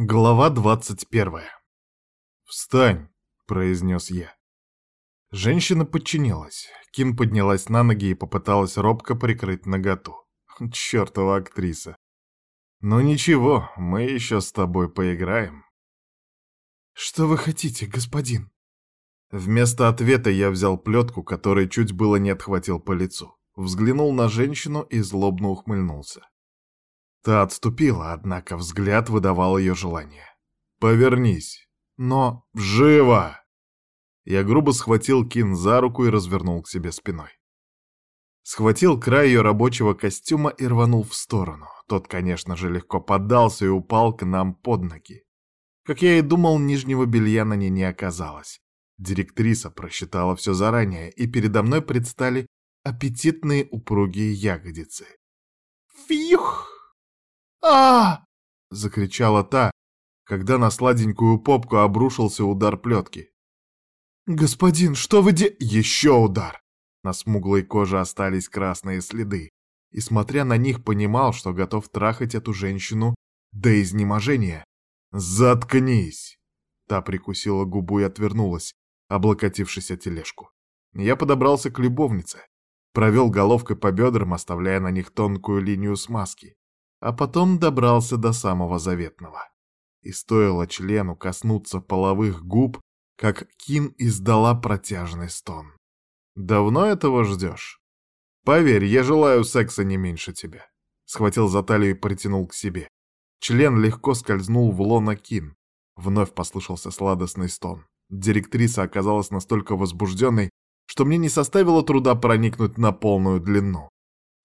Глава двадцать первая. «Встань!» — произнес я. Женщина подчинилась. Кин поднялась на ноги и попыталась робко прикрыть наготу. Чёртова актриса. «Ну ничего, мы еще с тобой поиграем». «Что вы хотите, господин?» Вместо ответа я взял плетку, которой чуть было не отхватил по лицу. Взглянул на женщину и злобно ухмыльнулся. Та отступила, однако взгляд выдавал ее желание. «Повернись!» «Но... Живо!» Я грубо схватил Кин за руку и развернул к себе спиной. Схватил край ее рабочего костюма и рванул в сторону. Тот, конечно же, легко поддался и упал к нам под ноги. Как я и думал, нижнего белья на ней не оказалось. Директриса просчитала все заранее, и передо мной предстали аппетитные упругие ягодицы. «Фьюх!» А закричала та, когда на сладенькую попку обрушился удар плетки. «Господин, что вы де...» Еще удар! На смуглой коже остались красные следы, и, смотря на них, понимал, что готов трахать эту женщину до изнеможения. «Заткнись!» Та прикусила губу и отвернулась, облокотившись о тележку. Я подобрался к любовнице, провел головкой по бедрам, оставляя на них тонкую линию смазки а потом добрался до самого заветного. И стоило члену коснуться половых губ, как Кин издала протяжный стон. «Давно этого ждешь?» «Поверь, я желаю секса не меньше тебя». Схватил за талию и притянул к себе. Член легко скользнул в лоно Кин. Вновь послышался сладостный стон. Директриса оказалась настолько возбужденной, что мне не составило труда проникнуть на полную длину.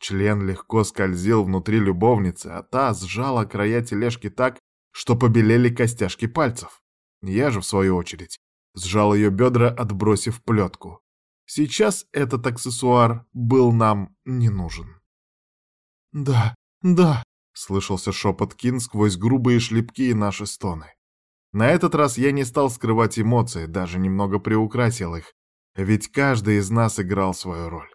Член легко скользил внутри любовницы, а та сжала края тележки так, что побелели костяшки пальцев. Я же, в свою очередь, сжал ее бедра, отбросив плетку. Сейчас этот аксессуар был нам не нужен. «Да, да», — слышался шепот Кин сквозь грубые шлепки и наши стоны. На этот раз я не стал скрывать эмоции, даже немного приукрасил их, ведь каждый из нас играл свою роль.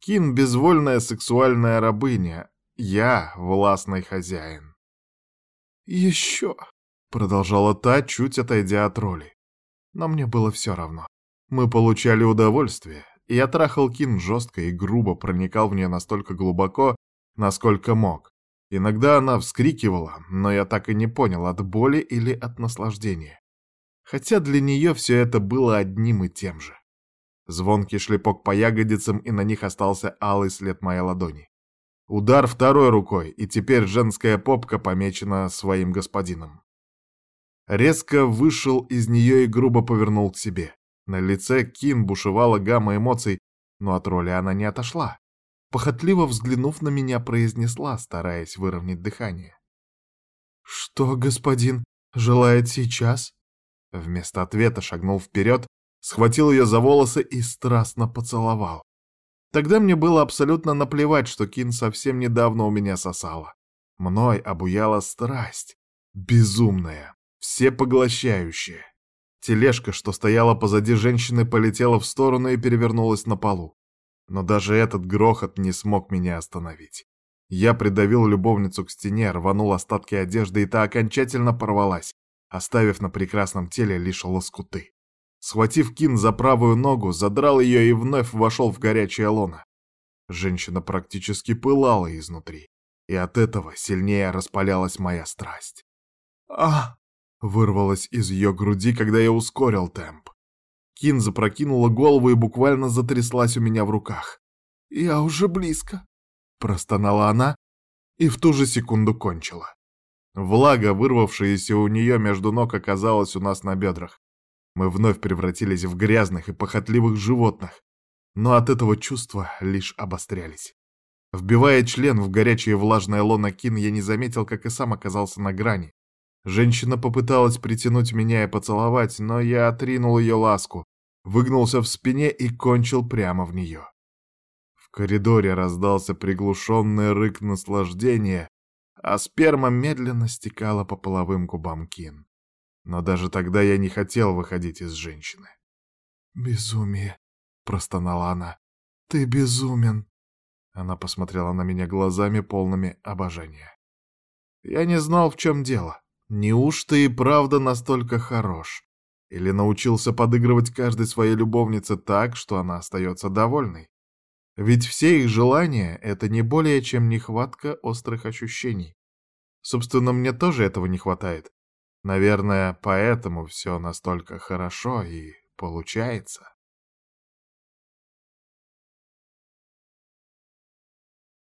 Кин — безвольная сексуальная рабыня, я — властный хозяин. «Еще!» — продолжала та, чуть отойдя от роли. Но мне было все равно. Мы получали удовольствие. Я трахал Кин жестко и грубо, проникал в нее настолько глубоко, насколько мог. Иногда она вскрикивала, но я так и не понял, от боли или от наслаждения. Хотя для нее все это было одним и тем же. Звонкий шлепок по ягодицам, и на них остался алый след моей ладони. Удар второй рукой, и теперь женская попка помечена своим господином. Резко вышел из нее и грубо повернул к себе. На лице Кин бушевала гамма эмоций, но от роли она не отошла. Похотливо взглянув на меня, произнесла, стараясь выровнять дыхание. «Что, господин, желает сейчас?» Вместо ответа шагнул вперед схватил ее за волосы и страстно поцеловал. Тогда мне было абсолютно наплевать, что Кин совсем недавно у меня сосала. Мной обуяла страсть, безумная, всепоглощающая. Тележка, что стояла позади женщины, полетела в сторону и перевернулась на полу. Но даже этот грохот не смог меня остановить. Я придавил любовницу к стене, рванул остатки одежды, и та окончательно порвалась, оставив на прекрасном теле лишь лоскуты. Схватив Кин за правую ногу, задрал ее и вновь вошел в горячее лоно. Женщина практически пылала изнутри, и от этого сильнее распалялась моя страсть. а вырвалось из ее груди, когда я ускорил темп. Кин запрокинула голову и буквально затряслась у меня в руках. «Я уже близко», — простонала она и в ту же секунду кончила. Влага, вырвавшаяся у нее между ног, оказалась у нас на бедрах. Мы вновь превратились в грязных и похотливых животных, но от этого чувства лишь обострялись. Вбивая член в горячее влажное лоно Кин, я не заметил, как и сам оказался на грани. Женщина попыталась притянуть меня и поцеловать, но я отринул ее ласку, выгнулся в спине и кончил прямо в нее. В коридоре раздался приглушенный рык наслаждения, а сперма медленно стекала по половым губам Кин. Но даже тогда я не хотел выходить из женщины. «Безумие!» — простонала она. «Ты безумен!» Она посмотрела на меня глазами, полными обожания. Я не знал, в чем дело. Неужто и правда настолько хорош? Или научился подыгрывать каждой своей любовнице так, что она остается довольной? Ведь все их желания — это не более чем нехватка острых ощущений. Собственно, мне тоже этого не хватает. Наверное, поэтому все настолько хорошо и получается.